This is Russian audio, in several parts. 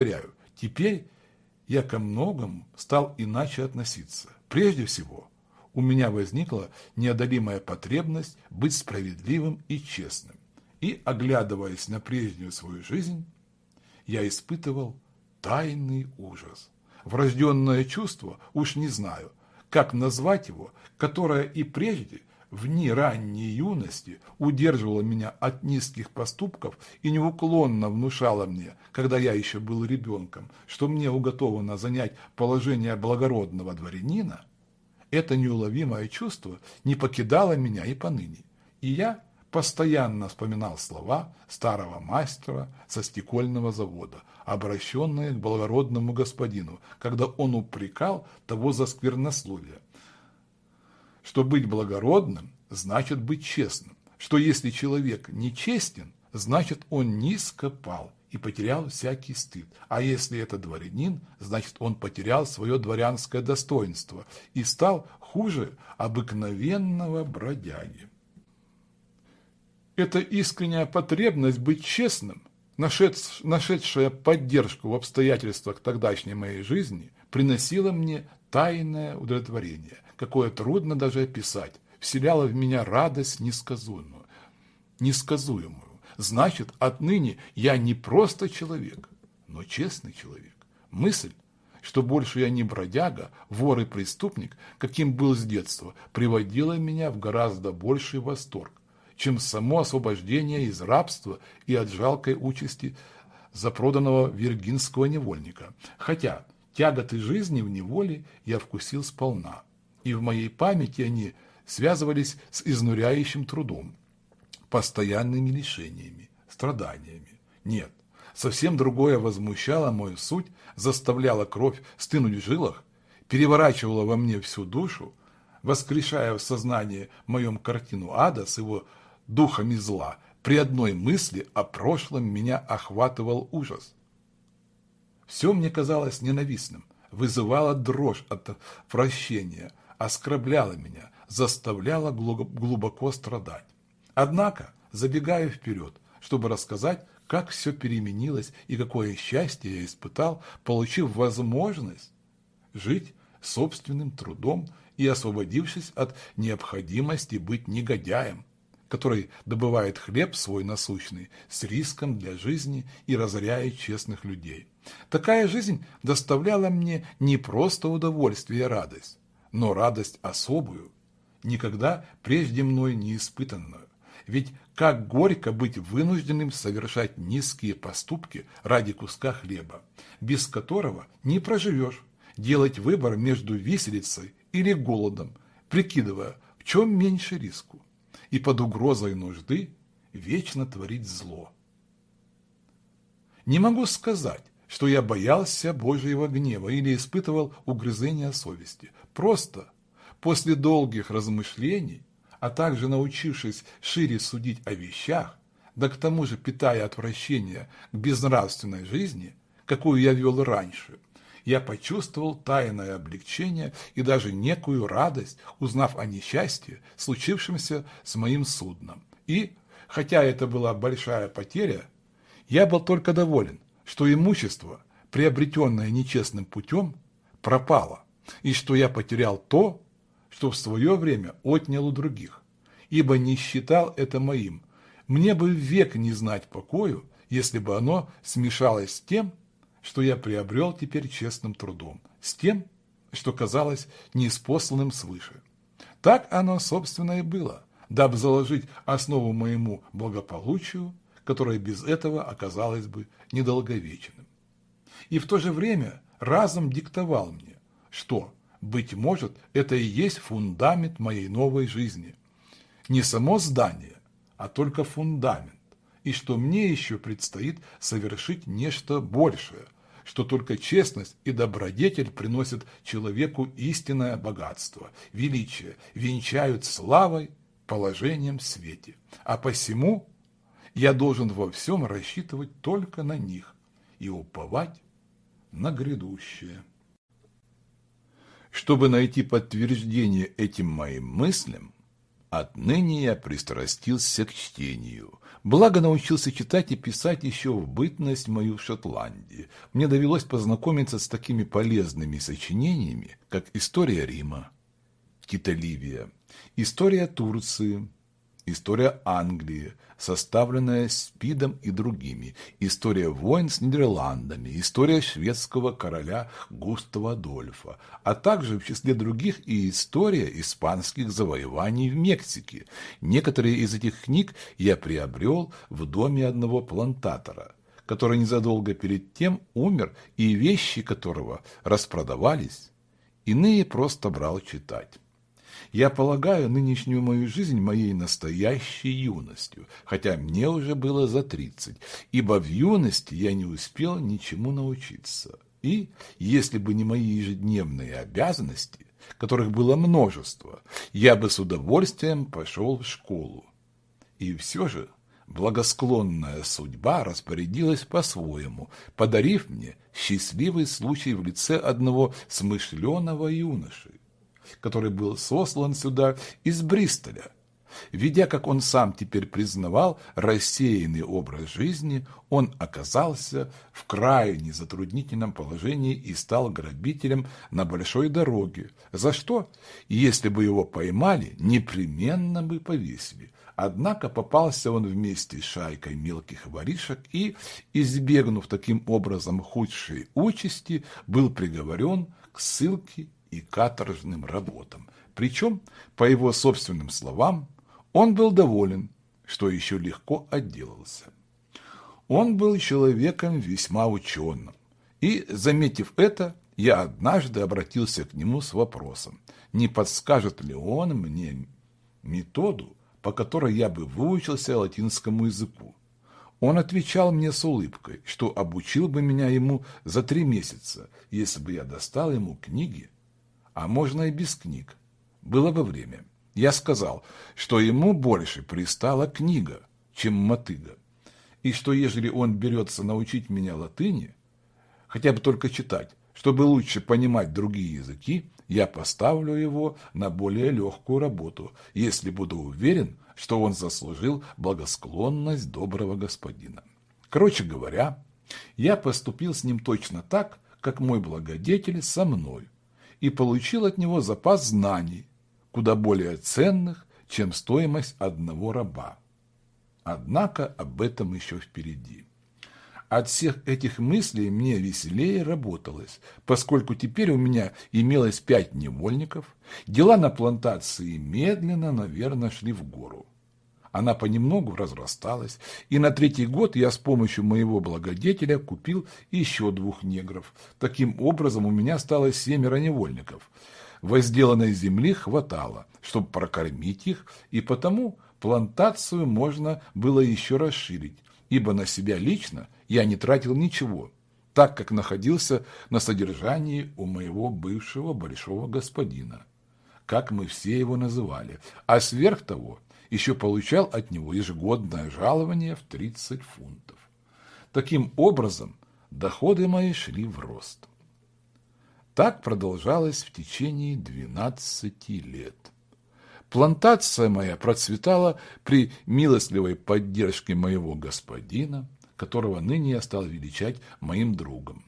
повторяю, теперь я ко многому стал иначе относиться. Прежде всего, у меня возникла неодолимая потребность быть справедливым и честным. И, оглядываясь на прежнюю свою жизнь, я испытывал тайный ужас. Врожденное чувство, уж не знаю, как назвать его, которое и прежде, в дни ранней юности, удерживало меня от низких поступков и неуклонно внушало мне, когда я еще был ребенком, что мне уготовано занять положение благородного дворянина, это неуловимое чувство не покидало меня и поныне. И я постоянно вспоминал слова старого мастера со стекольного завода, обращенные к благородному господину, когда он упрекал того за сквернословие. Что быть благородным значит быть честным, что если человек нечестен, значит он низко пал и потерял всякий стыд. А если это дворянин, значит он потерял свое дворянское достоинство и стал хуже обыкновенного бродяги. Эта искренняя потребность быть честным, нашедшая поддержку в обстоятельствах тогдашней моей жизни, приносила мне тайное удовлетворение, какое трудно даже описать, вселяла в меня радость несказуемую. несказуемую. Значит, отныне я не просто человек, но честный человек. Мысль, что больше я не бродяга, вор и преступник, каким был с детства, приводила меня в гораздо больший восторг чем само освобождение из рабства и от жалкой участи запроданного виргинского невольника. Хотя тяготы жизни в неволе я вкусил сполна, и в моей памяти они связывались с изнуряющим трудом, постоянными лишениями, страданиями. Нет, совсем другое возмущало мою суть, заставляло кровь стынуть в жилах, переворачивало во мне всю душу, воскрешая в сознании моем картину ада с его духами зла, при одной мысли о прошлом меня охватывал ужас. Все мне казалось ненавистным, вызывало дрожь от прощения, оскорбляло меня, заставляло глубоко страдать. Однако, забегая вперед, чтобы рассказать, как все переменилось и какое счастье я испытал, получив возможность жить собственным трудом и освободившись от необходимости быть негодяем, который добывает хлеб свой насущный с риском для жизни и разоряет честных людей. Такая жизнь доставляла мне не просто удовольствие и радость, но радость особую, никогда прежде мной не испытанную. Ведь как горько быть вынужденным совершать низкие поступки ради куска хлеба, без которого не проживешь, делать выбор между виселицей или голодом, прикидывая, в чем меньше риску и под угрозой нужды вечно творить зло. Не могу сказать, что я боялся Божьего гнева или испытывал угрызения совести. Просто после долгих размышлений, а также научившись шире судить о вещах, да к тому же питая отвращение к безнравственной жизни, какую я вел раньше – я почувствовал тайное облегчение и даже некую радость, узнав о несчастье, случившемся с моим судном. И, хотя это была большая потеря, я был только доволен, что имущество, приобретенное нечестным путем, пропало, и что я потерял то, что в свое время отнял у других, ибо не считал это моим. Мне бы век не знать покою, если бы оно смешалось с тем, что я приобрел теперь честным трудом, с тем, что казалось неиспосланным свыше. Так оно, собственно, и было, дабы заложить основу моему благополучию, которое без этого оказалось бы недолговечным. И в то же время разум диктовал мне, что, быть может, это и есть фундамент моей новой жизни. Не само здание, а только фундамент и что мне еще предстоит совершить нечто большее, что только честность и добродетель приносят человеку истинное богатство, величие, венчают славой, положением в свете. А посему я должен во всем рассчитывать только на них и уповать на грядущее. Чтобы найти подтверждение этим моим мыслям, Отныне я пристрастился к чтению. Благо научился читать и писать еще в бытность мою в Шотландии. Мне довелось познакомиться с такими полезными сочинениями, как «История Рима», «Тита Ливия», «История Турции», «История Англии», составленная Спидом и другими, история войн с Нидерландами, история шведского короля Густава Адольфа, а также в числе других и история испанских завоеваний в Мексике. Некоторые из этих книг я приобрел в доме одного плантатора – который незадолго перед тем умер и вещи которого распродавались, иные просто брал читать. Я полагаю нынешнюю мою жизнь моей настоящей юностью, хотя мне уже было за тридцать, ибо в юности я не успел ничему научиться. И, если бы не мои ежедневные обязанности, которых было множество, я бы с удовольствием пошел в школу. И все же благосклонная судьба распорядилась по-своему, подарив мне счастливый случай в лице одного смышленого юноши, который был сослан сюда из Бристоля. Ведя, как он сам теперь признавал, рассеянный образ жизни, он оказался в крайне затруднительном положении и стал грабителем на большой дороге, за что, если бы его поймали, непременно бы повесили. Однако попался он вместе с шайкой мелких воришек и, избегнув таким образом худшей участи, был приговорен к ссылке и каторжным работам. Причем, по его собственным словам, он был доволен, что еще легко отделался. Он был человеком весьма ученым, и, заметив это, я однажды обратился к нему с вопросом, не подскажет ли он мне методу, по которой я бы выучился латинскому языку. Он отвечал мне с улыбкой, что обучил бы меня ему за три месяца, если бы я достал ему книги а можно и без книг. Было бы время. Я сказал, что ему больше пристала книга, чем мотыга, и что ежели он берется научить меня латыни, хотя бы только читать, чтобы лучше понимать другие языки, я поставлю его на более легкую работу, если буду уверен, что он заслужил благосклонность доброго господина. Короче говоря, я поступил с ним точно так, как мой благодетель со мной – и получил от него запас знаний, куда более ценных, чем стоимость одного раба. Однако об этом еще впереди. От всех этих мыслей мне веселее работалось, поскольку теперь у меня имелось пять невольников, дела на плантации медленно, наверное, шли в гору. Она понемногу разрасталась, и на третий год я с помощью моего благодетеля купил еще двух негров. Таким образом у меня стало семеро невольников. Возделанной земли хватало, чтобы прокормить их, и потому плантацию можно было еще расширить, ибо на себя лично я не тратил ничего, так как находился на содержании у моего бывшего большого господина, как мы все его называли, а сверх того – еще получал от него ежегодное жалование в 30 фунтов. Таким образом, доходы мои шли в рост. Так продолжалось в течение 12 лет. Плантация моя процветала при милостливой поддержке моего господина, которого ныне я стал величать моим другом.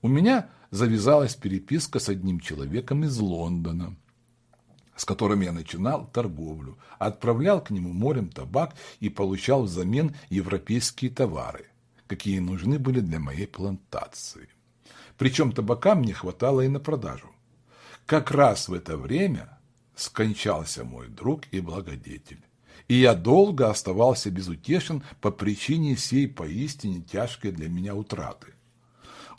У меня завязалась переписка с одним человеком из Лондона, с которым я начинал торговлю, отправлял к нему морем табак и получал взамен европейские товары, какие нужны были для моей плантации. Причем табака мне хватало и на продажу. Как раз в это время скончался мой друг и благодетель, и я долго оставался безутешен по причине сей поистине тяжкой для меня утраты.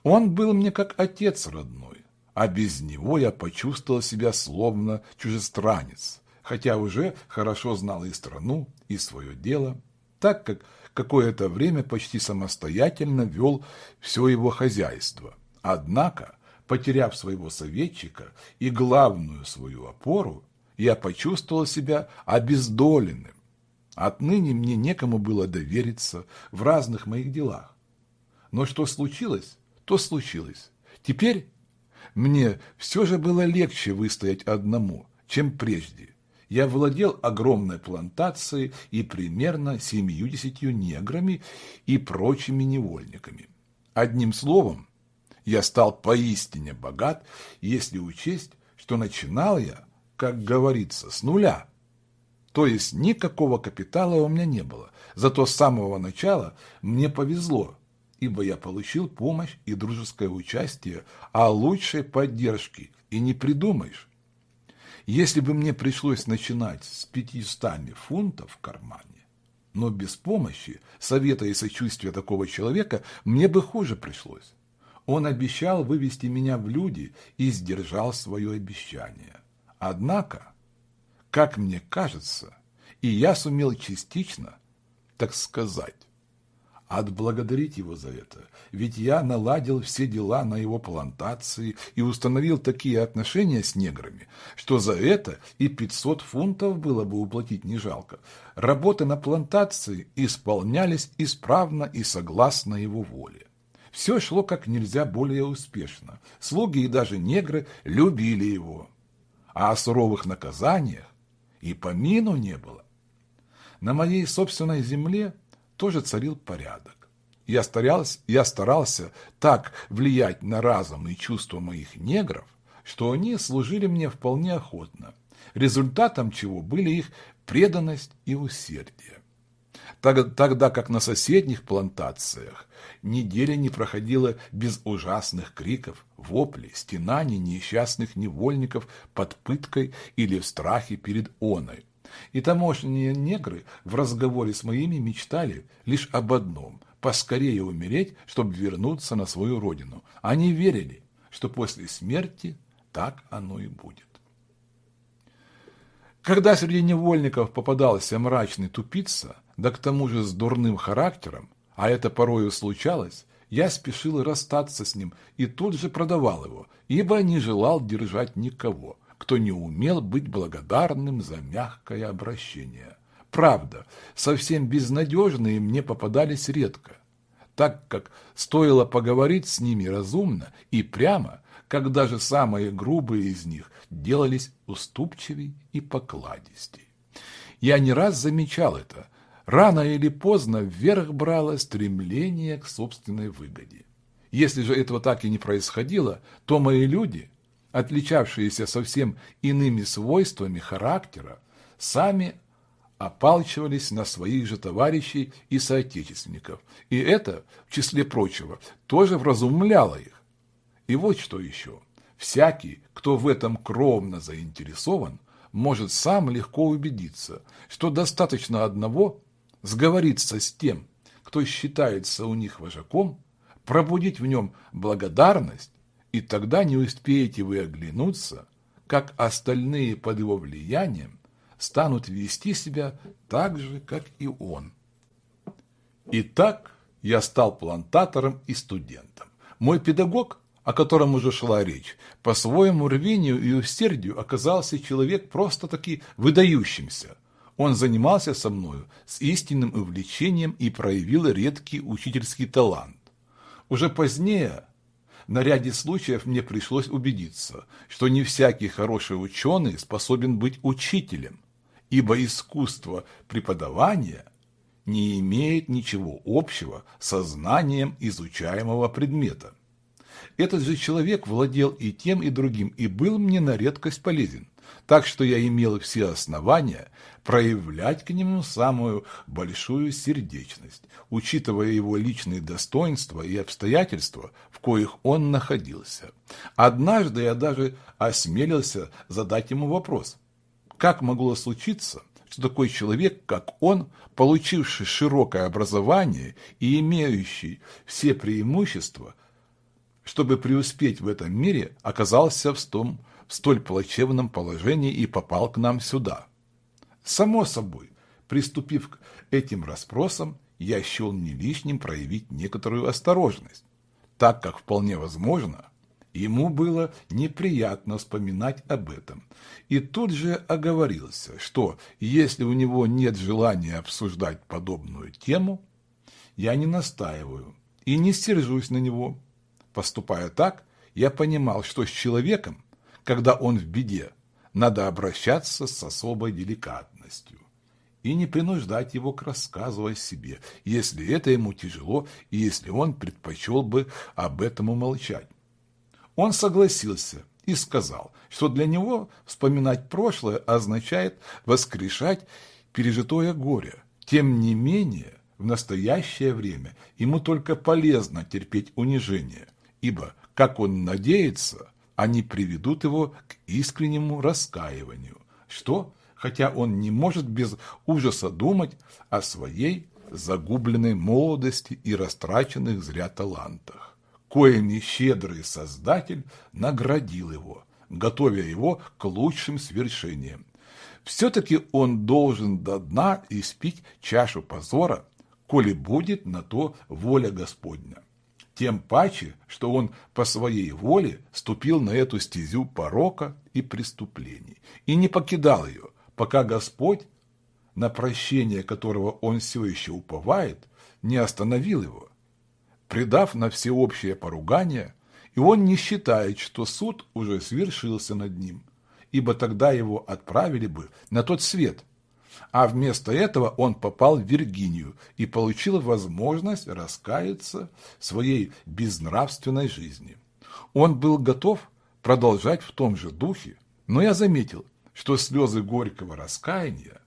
Он был мне как отец родной, а без него я почувствовал себя словно чужестранец, хотя уже хорошо знал и страну, и свое дело, так как какое-то время почти самостоятельно вел все его хозяйство. Однако, потеряв своего советчика и главную свою опору, я почувствовал себя обездоленным. Отныне мне некому было довериться в разных моих делах. Но что случилось, то случилось. Теперь мне все же было легче выстоять одному, чем прежде. я владел огромной плантацией и примерно семьюдесятью неграми и прочими невольниками. Одним словом, я стал поистине богат, если учесть, что начинал я, как говорится, с нуля. То есть никакого капитала у меня не было, зато с самого начала мне повезло, ибо я получил помощь и дружеское участие, а лучшей поддержки и не придумаешь. Если бы мне пришлось начинать с пятьюстами фунтов в кармане, но без помощи, совета и сочувствия такого человека мне бы хуже пришлось. Он обещал вывести меня в люди и сдержал свое обещание. Однако, как мне кажется, и я сумел частично, так сказать, отблагодарить его за это, ведь я наладил все дела на его плантации и установил такие отношения с неграми, что за это и 500 фунтов было бы уплатить не жалко. Работы на плантации исполнялись исправно и согласно его воле. Все шло как нельзя более успешно. Слуги и даже негры любили его. А о суровых наказаниях и помину не было. На моей собственной земле тоже царил порядок. Я старался, я старался так влиять на разум и чувства моих негров, что они служили мне вполне охотно, результатом чего были их преданность и усердие. Тогда как на соседних плантациях неделя не проходила без ужасных криков, воплей, стенаний несчастных невольников под пыткой или в страхе перед оной. И тамошние негры в разговоре с моими мечтали лишь об одном – поскорее умереть, чтобы вернуться на свою родину. Они верили, что после смерти так оно и будет. Когда среди невольников попадался мрачный тупица, да к тому же с дурным характером, а это порою случалось, я спешил расстаться с ним и тут же продавал его, ибо не желал держать никого, кто не умел быть благодарным за мягкое обращение. Правда, совсем безнадежные мне попадались редко, так как стоило поговорить с ними разумно и прямо, когда же самые грубые из них делались уступчивей и покладистей. Я не раз замечал это. Рано или поздно вверх брало стремление к собственной выгоде. Если же этого так и не происходило, то мои люди, отличавшиеся совсем иными свойствами характера, сами опалчивались на своих же товарищей и соотечественников. И это, в числе прочего, тоже вразумляло их. И вот что еще. Всякий, кто в этом кровно заинтересован, может сам легко убедиться, что достаточно одного сговориться с тем, кто считается у них вожаком, пробудить в нем благодарность и тогда не успеете вы оглянуться, как остальные под его влиянием станут вести себя так же, как и он. Итак, я стал плантатором и студентом. Мой педагог, о котором уже шла речь, по своему рвению и усердию оказался человек просто-таки выдающимся. Он занимался со мною с истинным увлечением и проявил редкий учительский талант. Уже позднее на ряде случаев мне пришлось убедиться, что не всякий хороший ученый способен быть учителем, ибо искусство преподавания не имеет ничего общего со знанием изучаемого предмета. Этот же человек владел и тем, и другим, и был мне на редкость полезен так что я имел все основания проявлять к нему самую большую сердечность, учитывая его личные достоинства и обстоятельства, в коих он находился. Однажды я даже осмелился задать ему вопрос, как могло случиться, что такой человек, как он, получивший широкое образование и имеющий все преимущества, чтобы преуспеть в этом мире, оказался в том в столь плачевном положении и попал к нам сюда. Само собой, приступив к этим расспросам, я счел не лишним проявить некоторую осторожность, так как вполне возможно, ему было неприятно вспоминать об этом. И тут же оговорился, что если у него нет желания обсуждать подобную тему, я не настаиваю и не сержусь на него. Поступая так, я понимал, что с человеком, когда он в беде, надо обращаться с особой деликатностью и не принуждать его к рассказу о себе, если это ему тяжело и если он предпочел бы об этом умолчать. Он согласился и сказал, что для него вспоминать прошлое означает воскрешать пережитое горе. Тем не менее, в настоящее время ему только полезно терпеть унижение, ибо, как он надеется, они приведут его к искреннему раскаиванию, что, хотя он не может без ужаса думать о своей загубленной молодости и растраченных зря талантах, коими щедрый Создатель наградил его, готовя его к лучшим свершениям. Все-таки он должен до дна испить чашу позора, коли будет на то воля Господня тем паче, что он по своей воле ступил на эту стезю порока и преступлений и не покидал ее, пока Господь, на прощение которого он все еще уповает, не остановил его, предав на всеобщее поругание, и он не считает, что суд уже свершился над ним, ибо тогда его отправили бы на тот свет – а вместо этого он попал в Виргинию и получил возможность раскаяться своей безнравственной жизни. Он был готов продолжать в том же духе, но я заметил, что слезы горького раскаяния,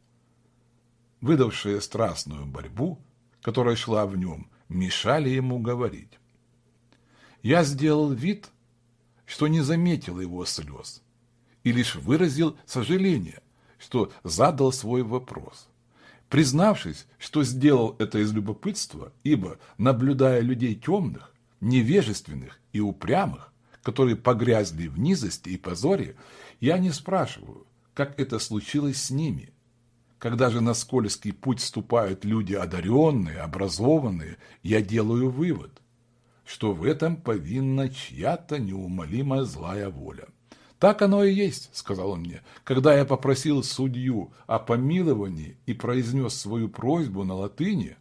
выдавшие страстную борьбу, которая шла в нем, мешали ему говорить. Я сделал вид, что не заметил его слез, и лишь выразил сожаление, что задал свой вопрос. Признавшись, что сделал это из любопытства, ибо, наблюдая людей темных, невежественных и упрямых, которые погрязли в низости и позоре, я не спрашиваю, как это случилось с ними. Когда же на скользкий путь вступают люди одаренные, образованные, я делаю вывод, что в этом повинна чья-то неумолимая злая воля. «Так оно и есть», – сказал он мне, – «когда я попросил судью о помиловании и произнес свою просьбу на латыни,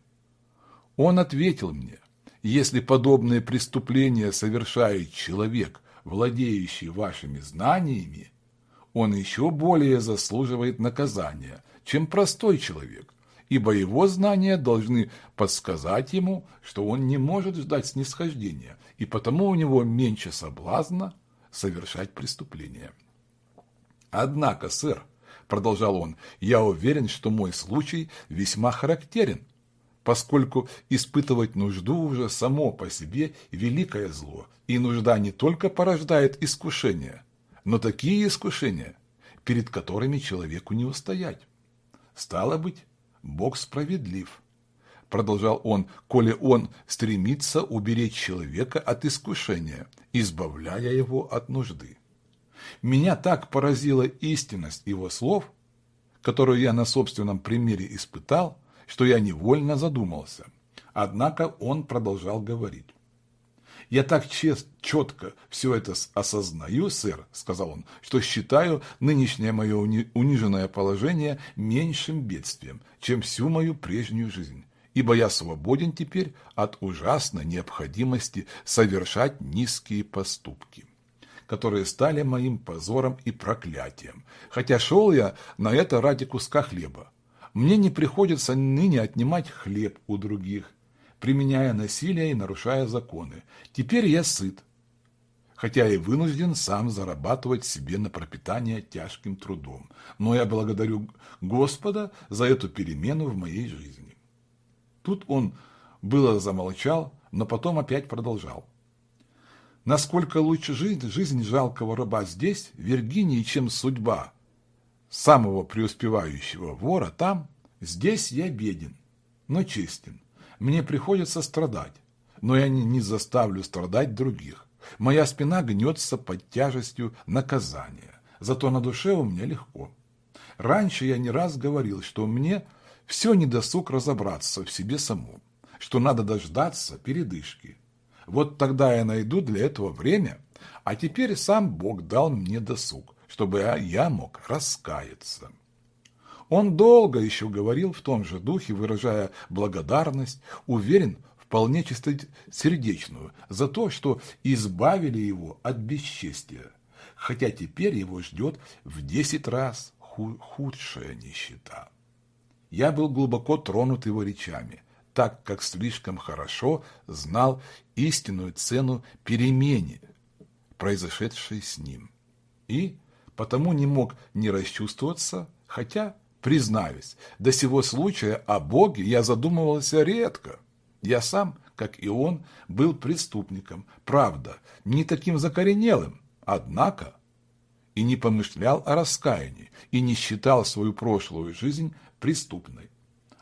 он ответил мне, если подобные преступления совершает человек, владеющий вашими знаниями, он еще более заслуживает наказания, чем простой человек, ибо его знания должны подсказать ему, что он не может ждать снисхождения, и потому у него меньше соблазна – совершать преступления. Однако, сэр, продолжал он, я уверен, что мой случай весьма характерен, поскольку испытывать нужду уже само по себе великое зло, и нужда не только порождает искушения, но такие искушения, перед которыми человеку не устоять. Стало быть, Бог справедлив, продолжал он, коли он стремится уберечь человека от искушения, избавляя его от нужды. Меня так поразила истинность его слов, которую я на собственном примере испытал, что я невольно задумался. Однако он продолжал говорить. «Я так чест, четко все это осознаю, сэр», – сказал он, – «что считаю нынешнее мое униженное положение меньшим бедствием, чем всю мою прежнюю жизнь ибо я свободен теперь от ужасной необходимости совершать низкие поступки, которые стали моим позором и проклятием, хотя шел я на это ради куска хлеба. Мне не приходится ныне отнимать хлеб у других, применяя насилие и нарушая законы. Теперь я сыт, хотя и вынужден сам зарабатывать себе на пропитание тяжким трудом. Но я благодарю Господа за эту перемену в моей жизни. Тут он было замолчал, но потом опять продолжал. Насколько лучше жизнь, жизнь жалкого раба здесь, в Виргинии, чем судьба самого преуспевающего вора там, здесь я беден, но честен. Мне приходится страдать, но я не заставлю страдать других. Моя спина гнется под тяжестью наказания, зато на душе у меня легко. Раньше я не раз говорил, что мне все недосуг разобраться в себе саму, что надо дождаться передышки. Вот тогда я найду для этого время, а теперь сам Бог дал мне досуг, чтобы я мог раскаяться. Он долго еще говорил в том же духе, выражая благодарность, уверен, вполне чистосердечную, за то, что избавили его от бесчестия. хотя теперь его ждет в десять раз худшая нищета. Я был глубоко тронут его речами, так как слишком хорошо знал истинную цену перемене, произошедшей с ним. И потому не мог не расчувствоваться, хотя, признаюсь, до сего случая о Боге я задумывался редко. Я сам, как и он, был преступником, правда, не таким закоренелым, однако и не помышлял о раскаянии, и не считал свою прошлую жизнь преступной,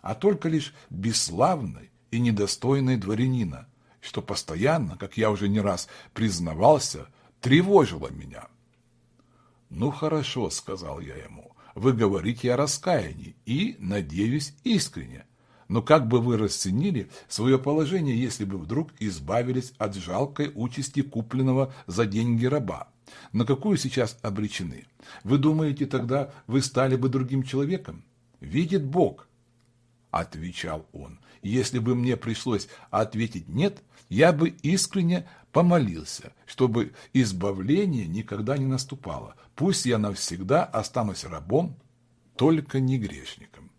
а только лишь бесславной и недостойной дворянина, что постоянно, как я уже не раз признавался, тревожило меня. «Ну хорошо», — сказал я ему, — «вы говорите о раскаянии и, надеюсь, искренне. Но как бы вы расценили свое положение, если бы вдруг избавились от жалкой участи купленного за деньги раба? На какую сейчас обречены? Вы думаете, тогда вы стали бы другим человеком? Видит Бог, — отвечал он. Если бы мне пришлось ответить «нет», я бы искренне помолился, чтобы избавление никогда не наступало. Пусть я навсегда останусь рабом, только не грешником.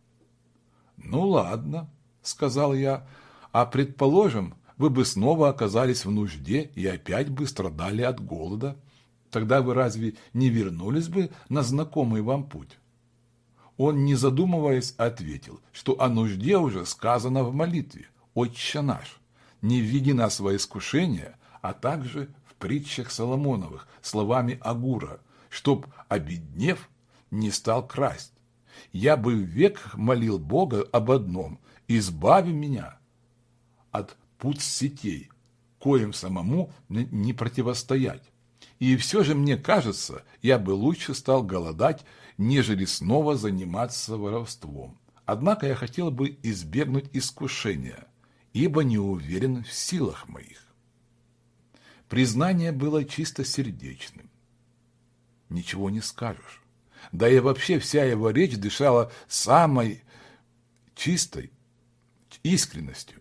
«Ну ладно», — сказал я, — «а предположим, вы бы снова оказались в нужде и опять бы страдали от голода. Тогда вы разве не вернулись бы на знакомый вам путь?» Он, не задумываясь, ответил, что о нужде уже сказано в молитве «Отче наш» не введи нас во искушение, а также в притчах Соломоновых словами Агура, чтоб, обеднев, не стал красть. Я бы век молил Бога об одном – избави меня от пут сетей, коим самому не противостоять. И все же мне кажется, я бы лучше стал голодать, нежели снова заниматься воровством. Однако я хотел бы избегнуть искушения – ибо не уверен в силах моих. Признание было чисто сердечным. Ничего не скажешь. Да и вообще вся его речь дышала самой чистой искренностью,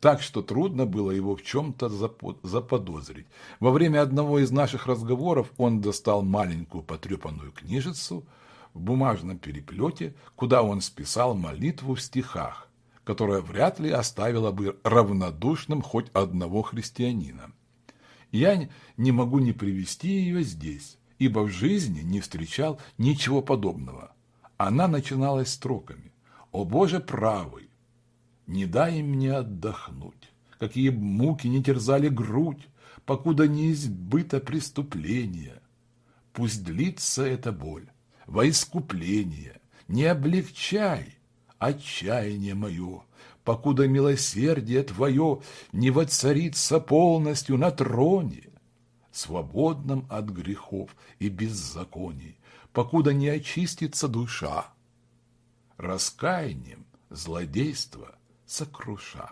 так что трудно было его в чем-то заподозрить. Во время одного из наших разговоров он достал маленькую потрепанную книжицу в бумажном переплете, куда он списал молитву в стихах, которая вряд ли оставила бы равнодушным хоть одного христианина. Я не могу не привести ее здесь, ибо в жизни не встречал ничего подобного. Она начиналась строками. «О Боже правый, не дай мне отдохнуть, какие муки не терзали грудь, покуда не избыто преступление. Пусть длится эта боль, во искупление, не облегчай, отчаяние мое, покуда милосердие твое не воцарится полностью на троне, свободном от грехов и беззаконий, покуда не очистится душа, раскаянием злодейство сокруша.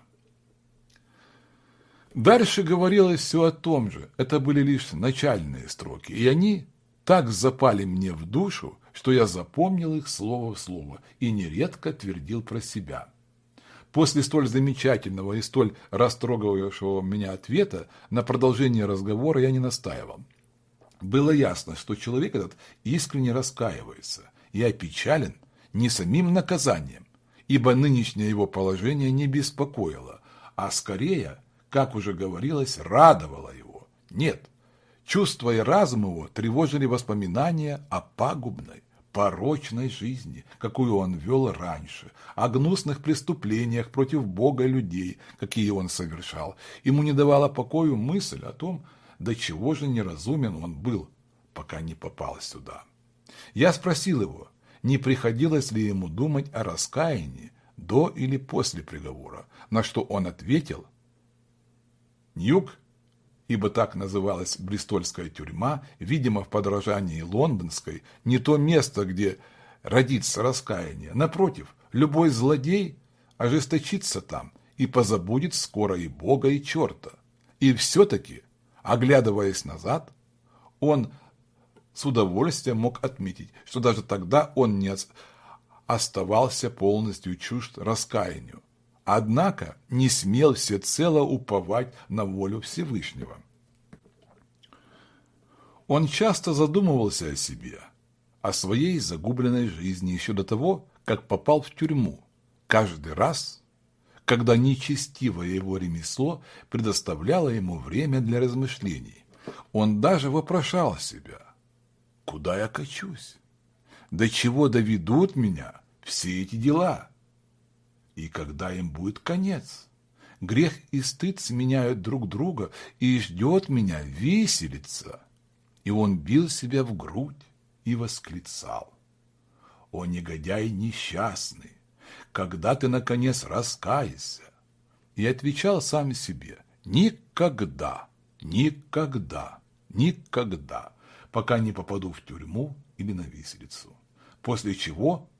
Дальше говорилось все о том же, это были лишь начальные строки, и они так запали мне в душу, что я запомнил их слово в слово и нередко твердил про себя. После столь замечательного и столь растрогавшего меня ответа на продолжение разговора я не настаивал. Было ясно, что человек этот искренне раскаивается и опечален не самим наказанием, ибо нынешнее его положение не беспокоило, а скорее, как уже говорилось, радовало его. Нет, чувства и разум его тревожили воспоминания о пагубной, порочной жизни, какую он вел раньше, о гнусных преступлениях против Бога и людей, какие он совершал. Ему не давала покою мысль о том, до чего же неразумен он был, пока не попал сюда. Я спросил его, не приходилось ли ему думать о раскаянии до или после приговора, на что он ответил, «Ньюк ибо так называлась Бристольская тюрьма, видимо, в подражании лондонской, не то место, где родится раскаяние. Напротив, любой злодей ожесточится там и позабудет скоро и Бога, и черта. И все-таки, оглядываясь назад, он с удовольствием мог отметить, что даже тогда он не оставался полностью чужд раскаянию, однако не смел всецело уповать на волю Всевышнего. Он часто задумывался о себе, о своей загубленной жизни еще до того, как попал в тюрьму. Каждый раз, когда нечестивое его ремесло предоставляло ему время для размышлений, он даже вопрошал себя, куда я качусь, до чего доведут меня все эти дела, и когда им будет конец. Грех и стыд сменяют друг друга, и ждет меня виселица. И он бил себя в грудь и восклицал. О, негодяй несчастный, когда ты, наконец, раскаешься? И отвечал сам себе, никогда, никогда, никогда, пока не попаду в тюрьму или на виселицу. После чего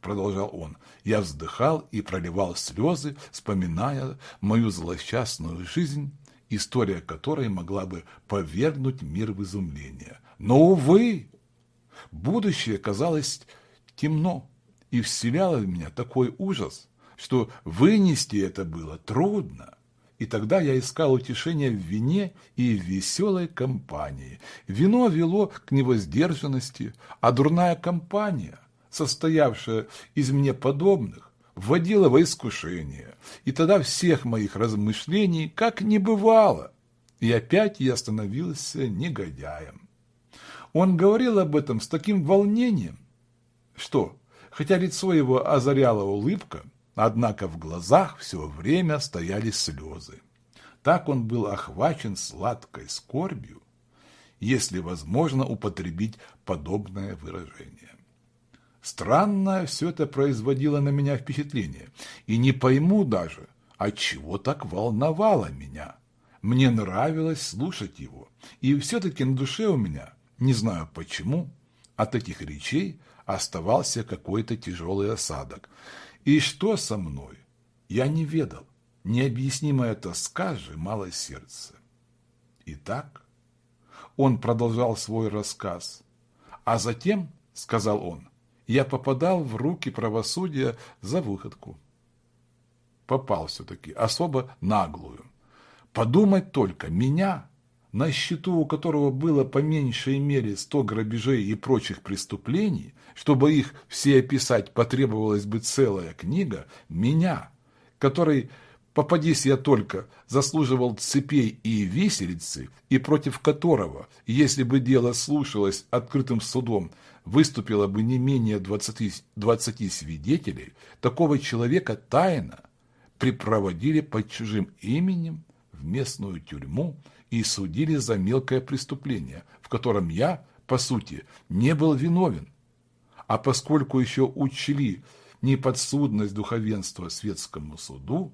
продолжал он, я вздыхал и проливал слезы, вспоминая мою злосчастную жизнь, история которой могла бы повергнуть мир в изумление. Но, увы, будущее казалось темно и вселяло в меня такой ужас, что вынести это было трудно. И тогда я искал утешения в вине и в веселой компании. Вино вело к невоздержанности, а дурная компания – состоявшая из мне подобных, вводила во искушение, и тогда всех моих размышлений как не бывало, и опять я становился негодяем. Он говорил об этом с таким волнением, что, хотя лицо его озаряла улыбка, однако в глазах все время стояли слезы. Так он был охвачен сладкой скорбью, если возможно употребить подобное выражение. Странно все это производило на меня впечатление, и не пойму даже, от чего так волновало меня. Мне нравилось слушать его, и все-таки на душе у меня, не знаю почему, от этих речей оставался какой-то тяжелый осадок. И что со мной? Я не ведал. Необъяснимая тоска сжимала сердце. Итак, он продолжал свой рассказ. А затем, сказал он, я попадал в руки правосудия за выходку. Попал все-таки, особо наглую. Подумать только, меня, на счету у которого было по меньшей мере сто грабежей и прочих преступлений, чтобы их все описать потребовалась бы целая книга, меня, который, попадись я только, заслуживал цепей и виселицы, и против которого, если бы дело слушалось открытым судом, выступило бы не менее 20, 20 свидетелей, такого человека тайно припроводили под чужим именем в местную тюрьму и судили за мелкое преступление, в котором я, по сути, не был виновен. А поскольку еще учли неподсудность духовенства светскому суду,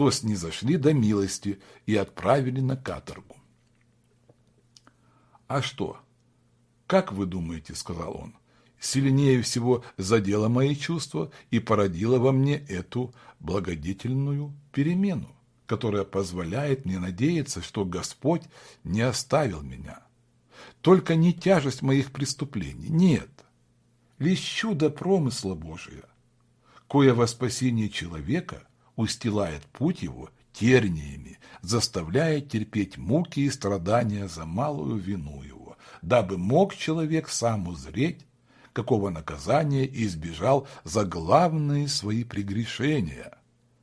то снизошли до милости и отправили на каторгу. А что? «Как вы думаете, — сказал он, — сильнее всего задело мои чувства и породило во мне эту благодетельную перемену, которая позволяет мне надеяться, что Господь не оставил меня. Только не тяжесть моих преступлений, нет, лишь чудо промысла Божия, кое во спасении человека устилает путь его терниями, заставляя терпеть муки и страдания за малую вину его дабы мог человек сам узреть, какого наказания избежал за главные свои прегрешения,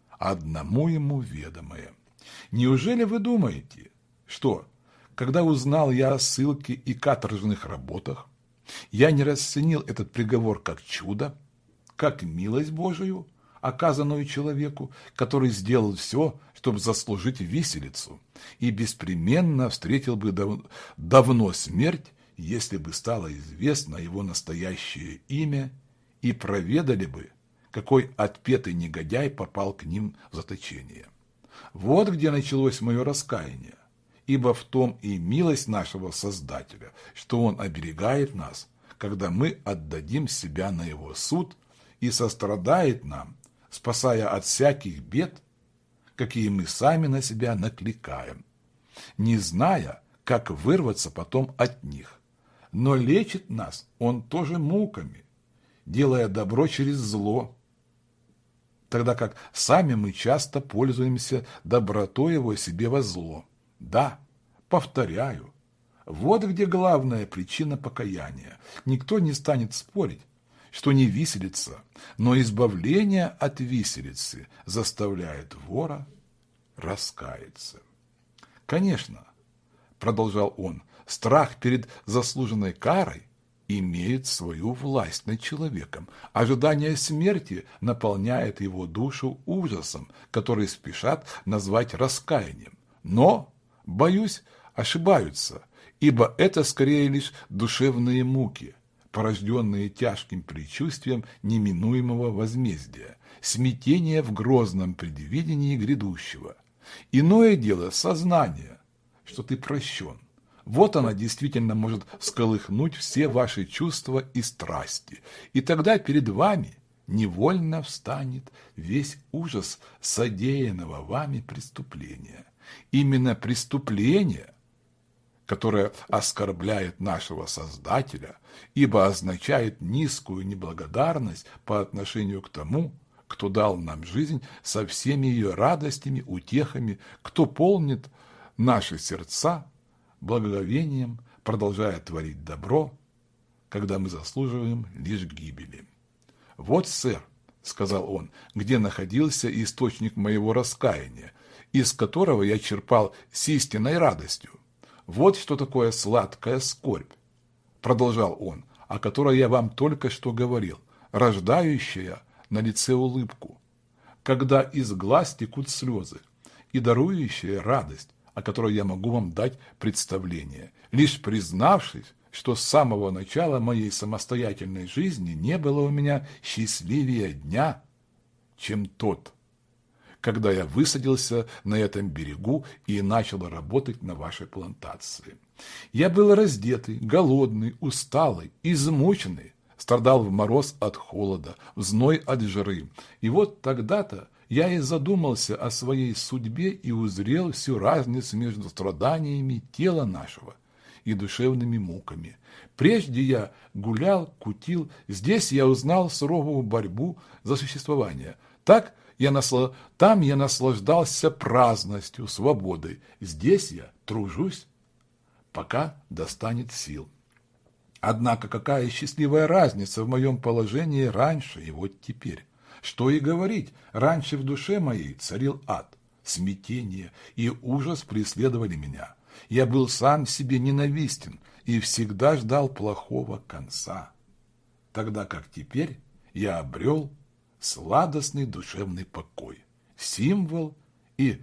одному ему ведомое. Неужели вы думаете, что, когда узнал я о ссылке и каторжных работах, я не расценил этот приговор как чудо, как милость Божию, оказанную человеку, который сделал все, чтобы заслужить виселицу, и беспременно встретил бы дав давно смерть, если бы стало известно его настоящее имя, и проведали бы, какой отпетый негодяй попал к ним в заточение. Вот где началось мое раскаяние, ибо в том и милость нашего Создателя, что Он оберегает нас, когда мы отдадим себя на Его суд и сострадает нам, спасая от всяких бед, какие мы сами на себя накликаем, не зная, как вырваться потом от них. Но лечит нас Он тоже муками, делая добро через зло, тогда как сами мы часто пользуемся добротой Его себе во зло. Да, повторяю, Вот где главная причина покаяния. Никто не станет спорить, что не виселица, но избавление от виселицы заставляет вора раскаяться. Конечно, продолжал он, страх перед заслуженной карой имеет свою власть над человеком. Ожидание смерти наполняет его душу ужасом, который спешат назвать раскаянием. Но, боюсь, ошибаются, ибо это скорее лишь душевные муки, порожденные тяжким предчувствием неминуемого возмездия, смятение в грозном предвидении грядущего. Иное дело сознание, что ты прощен, вот она действительно может сколыхнуть все ваши чувства и страсти. И тогда перед вами невольно встанет весь ужас содеянного вами преступления. Именно преступление, которое оскорбляет нашего Создателя, ибо означает низкую неблагодарность по отношению к тому, кто дал нам жизнь со всеми ее радостями, утехами, кто полнит наши сердца благоговением, продолжая творить добро, когда мы заслуживаем лишь гибели. «Вот, сэр», — сказал он, — «где находился источник моего раскаяния, из которого я черпал с истинной радостью. Вот что такое сладкая скорбь», — продолжал он, — «о которой я вам только что говорил, рождающая на лице улыбку, когда из глаз текут слезы, и дарующая радость, о которой я могу вам дать представление, лишь признавшись, что с самого начала моей самостоятельной жизни не было у меня счастливее дня, чем тот, когда я высадился на этом берегу и начал работать на вашей плантации. Я был раздетый, голодный, усталый, измученный, страдал в мороз от холода, в зной от жары. И вот тогда-то я и задумался о своей судьбе и узрел всю разницу между страданиями тела нашего и душевными муками. Прежде я гулял, кутил, здесь я узнал суровую борьбу за существование. Так я насл... Там я наслаждался праздностью, свободой. Здесь я тружусь, пока достанет сил. Однако какая счастливая разница в моем положении раньше и вот теперь. Что и говорить, раньше в душе моей царил ад, смятение и ужас преследовали меня. Я был сам себе ненавистен и всегда ждал плохого конца. Тогда как теперь я обрел сладостный душевный покой, символ и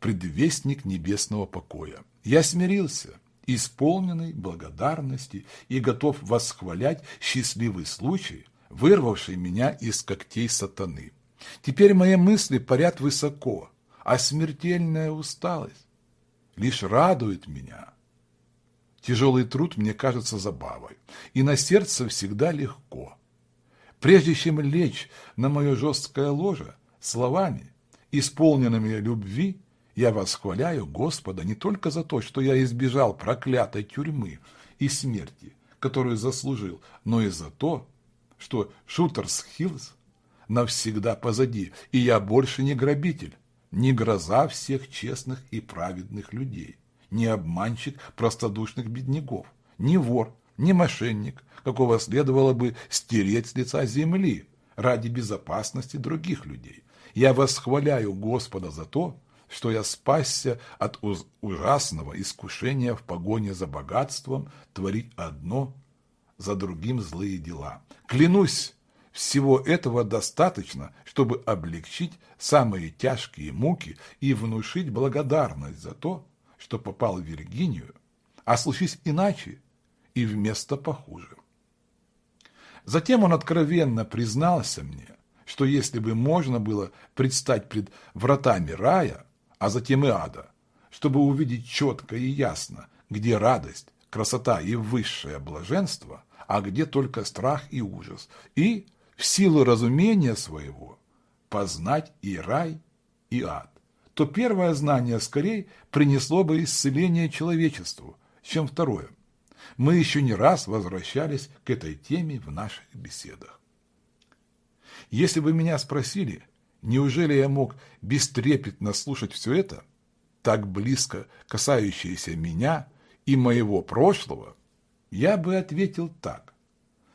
предвестник небесного покоя. Я смирился, исполненный благодарности и готов восхвалять счастливый случай, вырвавший меня из когтей сатаны. Теперь мои мысли парят высоко, а смертельная усталость лишь радует меня. Тяжелый труд мне кажется забавой, и на сердце всегда легко. Прежде чем лечь на мое жесткое ложе, словами, исполненными любви, я восхваляю Господа не только за то, что я избежал проклятой тюрьмы и смерти, которую заслужил, но и за то, что Шутерс Хиллз навсегда позади, и я больше не грабитель, не гроза всех честных и праведных людей, не обманщик простодушных бедняков, не вор, не мошенник, какого следовало бы стереть с лица земли ради безопасности других людей. Я восхваляю Господа за то, что я спасся от ужасного искушения в погоне за богатством творить одно за другим злые дела. Клянусь, всего этого достаточно, чтобы облегчить самые тяжкие муки и внушить благодарность за то, что попал в Виргинию, а случись иначе и вместо похуже. Затем он откровенно признался мне, что если бы можно было предстать пред вратами рая, а затем и ада, чтобы увидеть четко и ясно, где радость, красота и высшее блаженство, а где только страх и ужас, и в силу разумения своего познать и рай, и ад, то первое знание скорее принесло бы исцеление человечеству, чем второе. Мы еще не раз возвращались к этой теме в наших беседах. Если бы меня спросили, неужели я мог бестрепетно слушать все это, так близко касающееся меня и моего прошлого, я бы ответил так.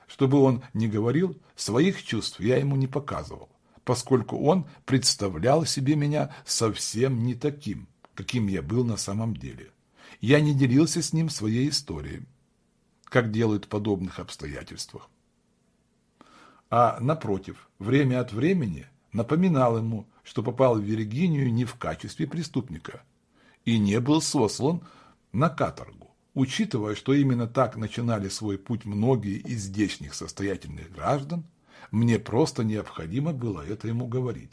Чтобы он не говорил, своих чувств я ему не показывал, поскольку он представлял себе меня совсем не таким, каким я был на самом деле. Я не делился с ним своей историей, как делают в подобных обстоятельствах. А, напротив, время от времени напоминал ему, что попал в Виргинию не в качестве преступника и не был сослан на каторгу, учитывая, что именно так начинали свой путь многие из здешних состоятельных граждан, мне просто необходимо было это ему говорить.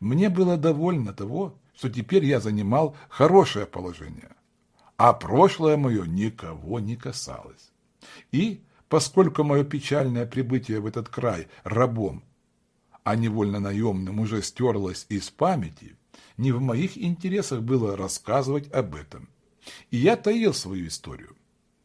Мне было довольно того, что теперь я занимал хорошее положение, а прошлое мое никого не касалось. И, поскольку мое печальное прибытие в этот край рабом, а невольно наемным уже стерлось из памяти, не в моих интересах было рассказывать об этом. И я таил свою историю.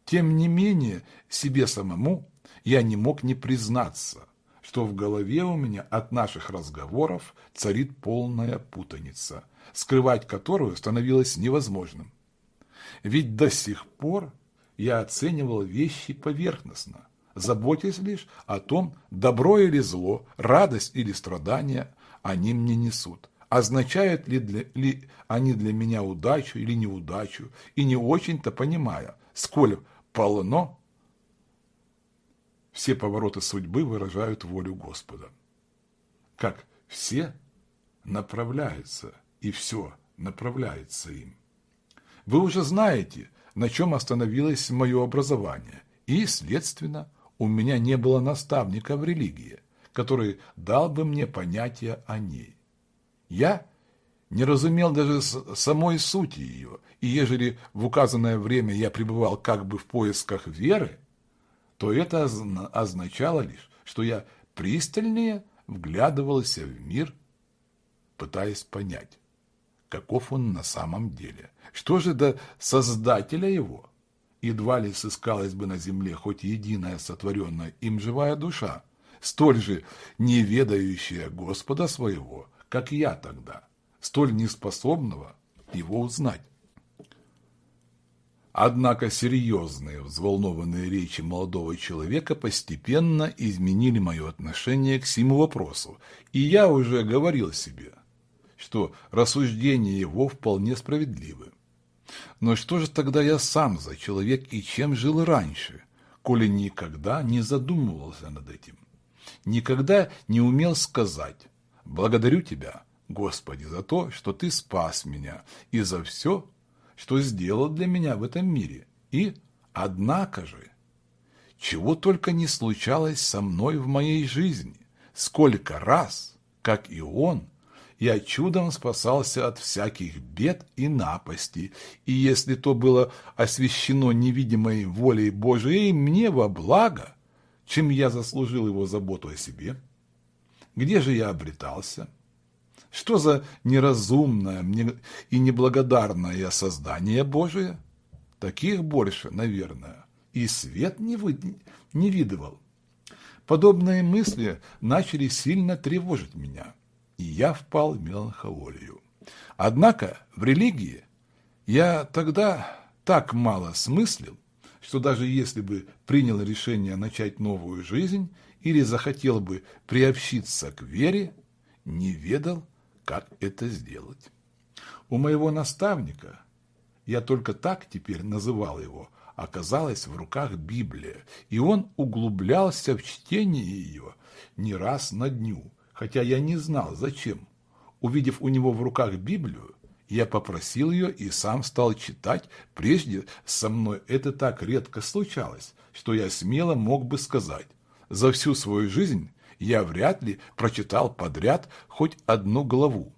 Тем не менее, себе самому я не мог не признаться, что в голове у меня от наших разговоров царит полная путаница, скрывать которую становилось невозможным. Ведь до сих пор я оценивал вещи поверхностно, заботясь лишь о том, добро или зло, радость или страдания они мне несут, означают ли, для, ли они для меня удачу или неудачу, и не очень-то понимая, сколь полно все повороты судьбы выражают волю Господа. Как все направляются, и все направляется им. Вы уже знаете, на чем остановилось мое образование, и, следственно, у меня не было наставника в религии, который дал бы мне понятие о ней. Я не разумел даже самой сути ее, и ежели в указанное время я пребывал как бы в поисках веры, то это означало лишь, что я пристальнее вглядывался в мир, пытаясь понять, каков он на самом деле. Что же до Создателя его? Едва ли сыскалась бы на земле хоть единая сотворенная им живая душа, столь же неведающая Господа своего, как я тогда, столь неспособного его узнать. Однако серьезные, взволнованные речи молодого человека постепенно изменили мое отношение к всему вопросу, и я уже говорил себе, что рассуждения его вполне справедливы. Но что же тогда я сам за человек и чем жил раньше, коли никогда не задумывался над этим? Никогда не умел сказать «Благодарю Тебя, Господи, за то, что Ты спас меня, и за все, что сделал для меня в этом мире. И, однако же, чего только не случалось со мной в моей жизни, сколько раз, как и он, я чудом спасался от всяких бед и напастей, и если то было освящено невидимой волей Божией мне во благо, чем я заслужил его заботу о себе, где же я обретался? Что за неразумное и неблагодарное создание Божие? Таких больше, наверное, и свет не, вы, не видывал. Подобные мысли начали сильно тревожить меня, и я впал в меланхолию. Однако в религии я тогда так мало смыслил, что даже если бы принял решение начать новую жизнь или захотел бы приобщиться к вере, не ведал, как это сделать. У моего наставника, я только так теперь называл его, оказалась в руках Библия, и он углублялся в чтение ее не раз на дню, хотя я не знал, зачем. Увидев у него в руках Библию, я попросил ее и сам стал читать. Прежде со мной это так редко случалось, что я смело мог бы сказать, за всю свою жизнь я вряд ли прочитал подряд хоть одну главу.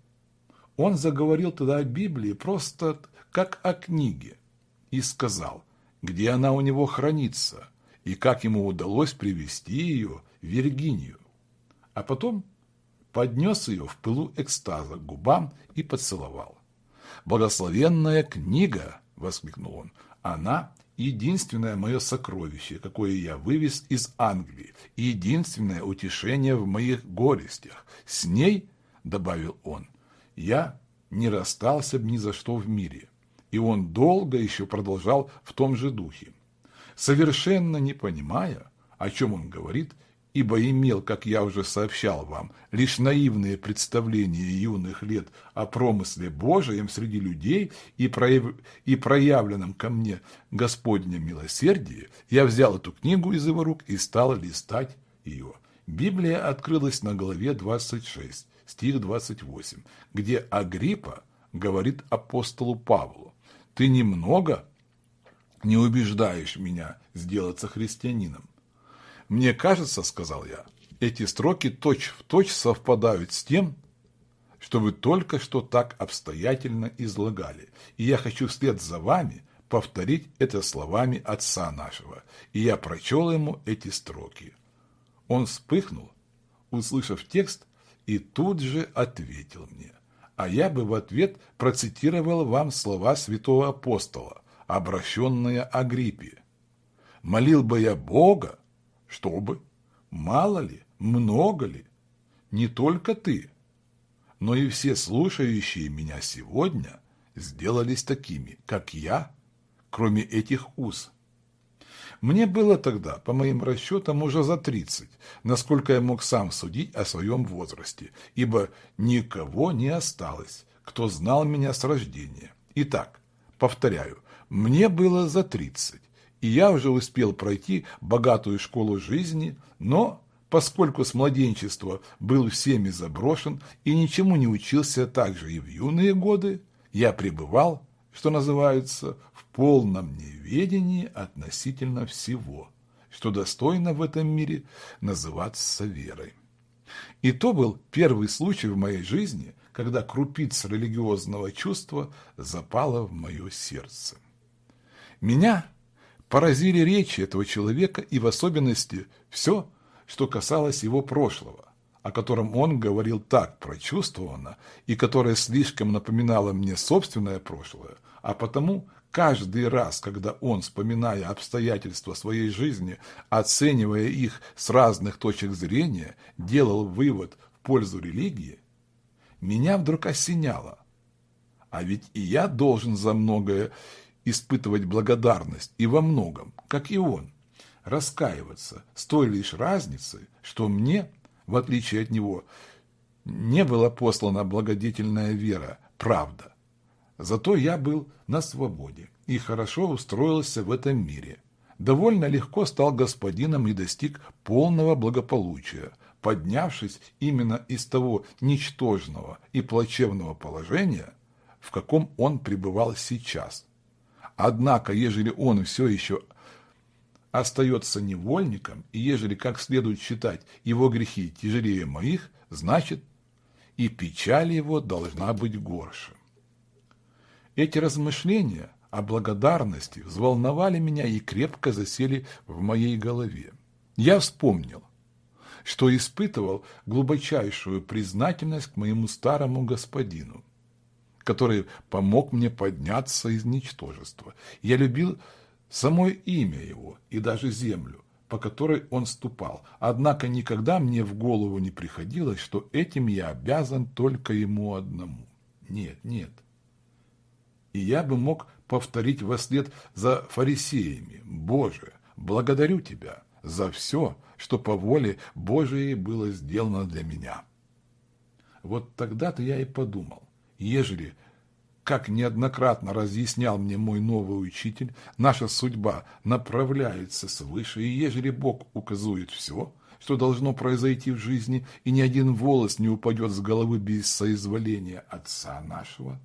Он заговорил тогда о Библии просто как о книге и сказал, где она у него хранится и как ему удалось привести ее в Виргинию. А потом поднес ее в пылу экстаза к губам и поцеловал. «Благословенная книга!» — воскликнул он. «Она единственное мое сокровище, какое я вывез из Англии, и единственное утешение в моих горестях. С ней, — добавил он, — я не расстался бы ни за что в мире. И он долго еще продолжал в том же духе. Совершенно не понимая, о чем он говорит, ибо имел, как я уже сообщал вам, лишь наивные представления юных лет о промысле Божием среди людей и, прояв... и проявленном ко мне Господнем милосердии, я взял эту книгу из его рук и стал листать ее. Библия открылась на главе 26, стих 28, где Агриппа говорит апостолу Павлу, «Ты немного не убеждаешь меня сделаться христианином. Мне кажется, сказал я, эти строки точь-в-точь точь совпадают с тем, что вы только что так обстоятельно излагали, и я хочу вслед за вами повторить это словами отца нашего, и я прочел ему эти строки. Он вспыхнул, услышав текст, и тут же ответил мне, а я бы в ответ процитировал вам слова святого апостола, обращенные Агриппе. «Молил бы я Бога, чтобы, мало ли, много ли, не только ты, но и все слушающие меня сегодня сделались такими, как я, кроме этих уз. Мне было тогда, по моим расчетам, уже за тридцать, насколько я мог сам судить о своем возрасте, ибо никого не осталось, кто знал меня с рождения. Итак, повторяю, мне было за тридцать, и я уже успел пройти богатую школу жизни, но, поскольку с младенчества был всеми заброшен и ничему не учился также и в юные годы, я пребывал, что называется, в полном неведении относительно всего, что достойно в этом мире называться верой. И то был первый случай в моей жизни, когда крупица религиозного чувства запала в мое сердце. Меня поразили речи этого человека и в особенности все, что касалось его прошлого, о котором он говорил так прочувствованно и которое слишком напоминало мне собственное прошлое, а потому каждый раз, когда он, вспоминая обстоятельства своей жизни, оценивая их с разных точек зрения, делал вывод в пользу религии, меня вдруг осеняло. А ведь и я должен за многое испытывать благодарность и во многом, как и он, раскаиваться с той лишь разницей, что мне, в отличие от него, не была послана благодетельная вера, правда. Зато я был на свободе и хорошо устроился в этом мире. Довольно легко стал господином и достиг полного благополучия, поднявшись именно из того ничтожного и плачевного положения, в каком он пребывал сейчас – Однако, ежели он все еще остается невольником, и ежели как следует считать его грехи тяжелее моих, значит и печаль его должна быть горше. Эти размышления о благодарности взволновали меня и крепко засели в моей голове. Я вспомнил, что испытывал глубочайшую признательность к моему старому господину, который помог мне подняться из ничтожества. Я любил само имя его и даже землю, по которой он ступал. Однако никогда мне в голову не приходилось, что этим я обязан только ему одному. Нет, нет. И я бы мог повторить во след за фарисеями. Боже, благодарю Тебя за все, что по воле Божией было сделано для меня. Вот тогда-то я и подумал, ежели, как неоднократно разъяснял мне мой новый учитель, наша судьба направляется свыше, и ежели Бог указует все, что должно произойти в жизни, и ни один волос не упадет с головы без соизволения Отца нашего,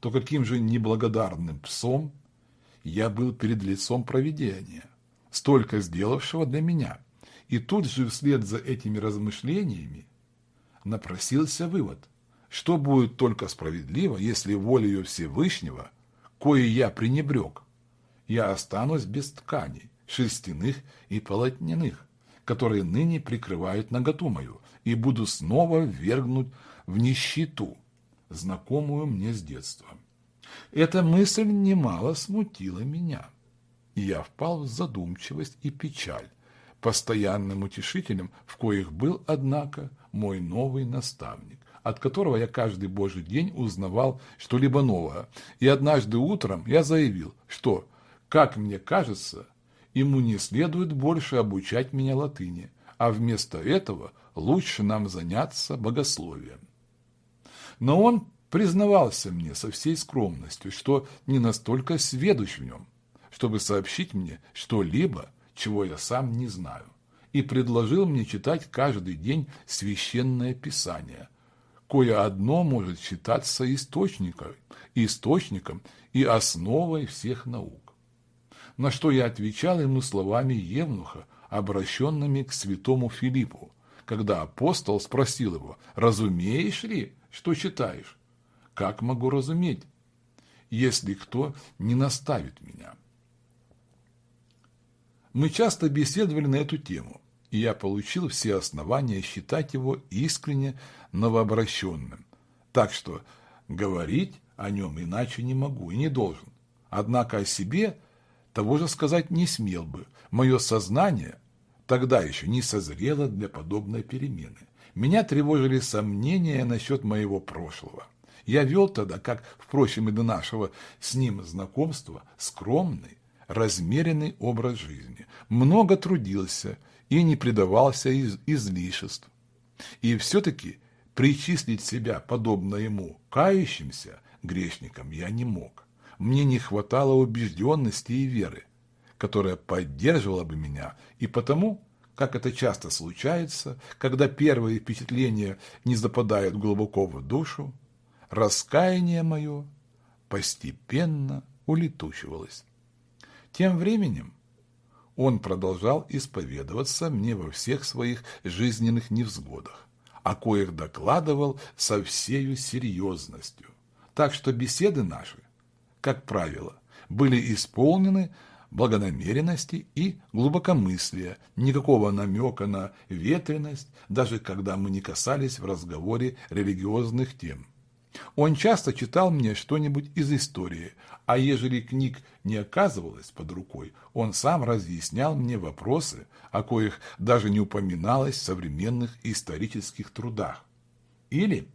то каким же неблагодарным псом я был перед лицом провидения, столько сделавшего для меня. И тут же вслед за этими размышлениями напросился вывод – что будет только справедливо, если волею Всевышнего, кое я пренебрег, я останусь без тканей, шерстяных и полотняных, которые ныне прикрывают наготу мою, и буду снова ввергнут в нищету, знакомую мне с детства. Эта мысль немало смутила меня, и я впал в задумчивость и печаль, постоянным утешителем, в коих был, однако, мой новый наставник, от которого я каждый божий день узнавал что-либо новое. И однажды утром я заявил, что, как мне кажется, ему не следует больше обучать меня латыни, а вместо этого лучше нам заняться богословием. Но он признавался мне со всей скромностью, что не настолько сведущ в нем, чтобы сообщить мне что-либо, чего я сам не знаю, и предложил мне читать каждый день священное писание, кое одно может считаться источником, источником и основой всех наук. На что я отвечал ему словами Евнуха, обращенными к святому Филиппу, когда апостол спросил его, «Разумеешь ли, что читаешь?» «Как могу разуметь, если кто не наставит меня?» Мы часто беседовали на эту тему, и я получил все основания считать его искренне новообращенным. Так что говорить о нем иначе не могу и не должен. Однако о себе того же сказать не смел бы. Мое сознание тогда еще не созрело для подобной перемены. Меня тревожили сомнения насчет моего прошлого. Я вел тогда, как, впрочем, и до нашего с ним знакомства, скромный, размеренный образ жизни, много трудился и не предавался из излишеств. И все-таки причислить себя, подобно ему, кающимся грешникам я не мог. Мне не хватало убежденности и веры, которая поддерживала бы меня, и потому, как это часто случается, когда первые впечатления не западают глубоко в душу, раскаяние мое постепенно улетучивалось. Тем временем он продолжал исповедоваться мне во всех своих жизненных невзгодах, о коих докладывал со всею серьезностью. Так что беседы наши, как правило, были исполнены благонамеренности и глубокомыслия, никакого намека на ветренность, даже когда мы не касались в разговоре религиозных тем. Он часто читал мне что-нибудь из истории, а ежели книг не оказывалось под рукой, он сам разъяснял мне вопросы, о коих даже не упоминалось в современных исторических трудах. Или,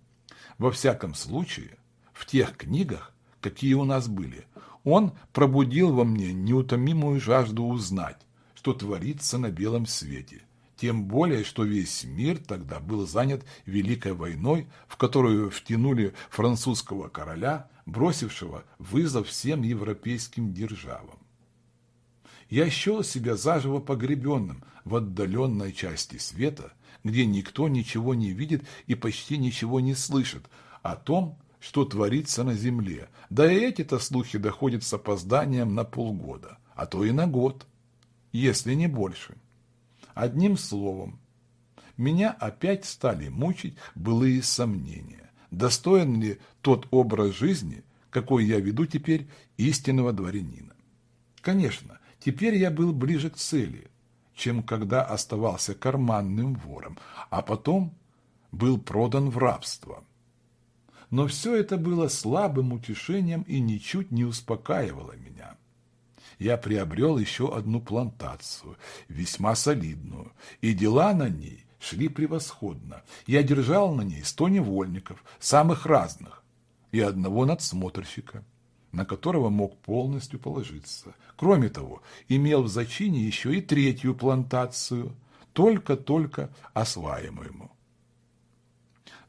во всяком случае, в тех книгах, какие у нас были, он пробудил во мне неутомимую жажду узнать, что творится на белом свете – тем более, что весь мир тогда был занят Великой войной, в которую втянули французского короля, бросившего вызов всем европейским державам. Я счел себя заживо погребенным в отдаленной части света, где никто ничего не видит и почти ничего не слышит о том, что творится на земле. Да и эти-то слухи доходят с опозданием на полгода, а то и на год, если не больше. Одним словом, меня опять стали мучить былые сомнения. Достоин ли тот образ жизни, какой я веду теперь истинного дворянина? Конечно, теперь я был ближе к цели, чем когда оставался карманным вором, а потом был продан в рабство. Но все это было слабым утешением и ничуть не успокаивало меня я приобрел еще одну плантацию, весьма солидную, и дела на ней шли превосходно. Я держал на ней сто невольников, самых разных, и одного надсмотрщика, на которого мог полностью положиться. Кроме того, имел в зачине еще и третью плантацию, только-только осваиваемую.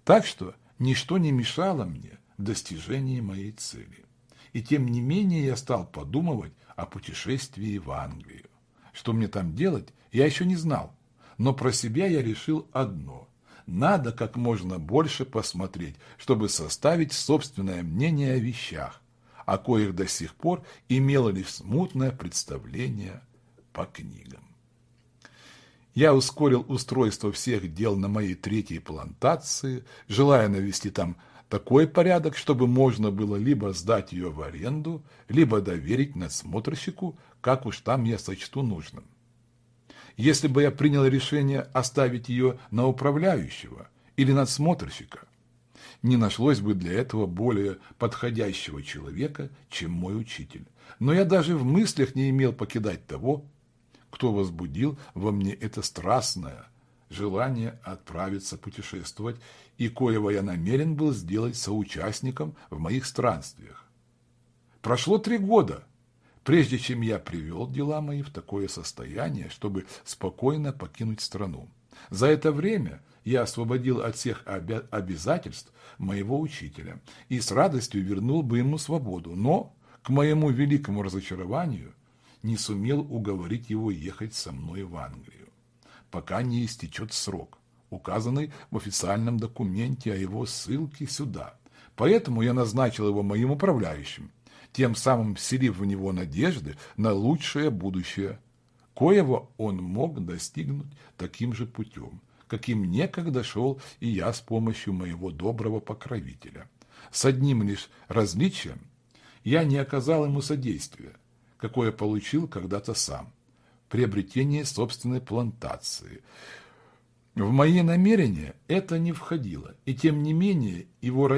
Так что ничто не мешало мне в достижении моей цели. И тем не менее я стал подумывать о путешествии в Англию. Что мне там делать, я еще не знал, но про себя я решил одно – надо как можно больше посмотреть, чтобы составить собственное мнение о вещах, о коих до сих пор имело лишь смутное представление по книгам. Я ускорил устройство всех дел на моей третьей плантации, желая навести там такой порядок, чтобы можно было либо сдать ее в аренду, либо доверить надсмотрщику, как уж там я сочту нужным. Если бы я принял решение оставить ее на управляющего или надсмотрщика, не нашлось бы для этого более подходящего человека, чем мой учитель. Но я даже в мыслях не имел покидать того, кто возбудил во мне это страстное, желание отправиться путешествовать, и коего я намерен был сделать соучастником в моих странствиях. Прошло три года, прежде чем я привел дела мои в такое состояние, чтобы спокойно покинуть страну. За это время я освободил от всех обязательств моего учителя и с радостью вернул бы ему свободу, но, к моему великому разочарованию, не сумел уговорить его ехать со мной в Англию, пока не истечет срок, указанный в официальном документе о его ссылке сюда. Поэтому я назначил его моим управляющим, тем самым вселив в него надежды на лучшее будущее, коего он мог достигнуть таким же путем, каким некогда шел и я с помощью моего доброго покровителя. С одним лишь различием я не оказал ему содействия, какое получил когда-то сам. Приобретение собственной плантации. В мои намерения это не входило, и тем не менее его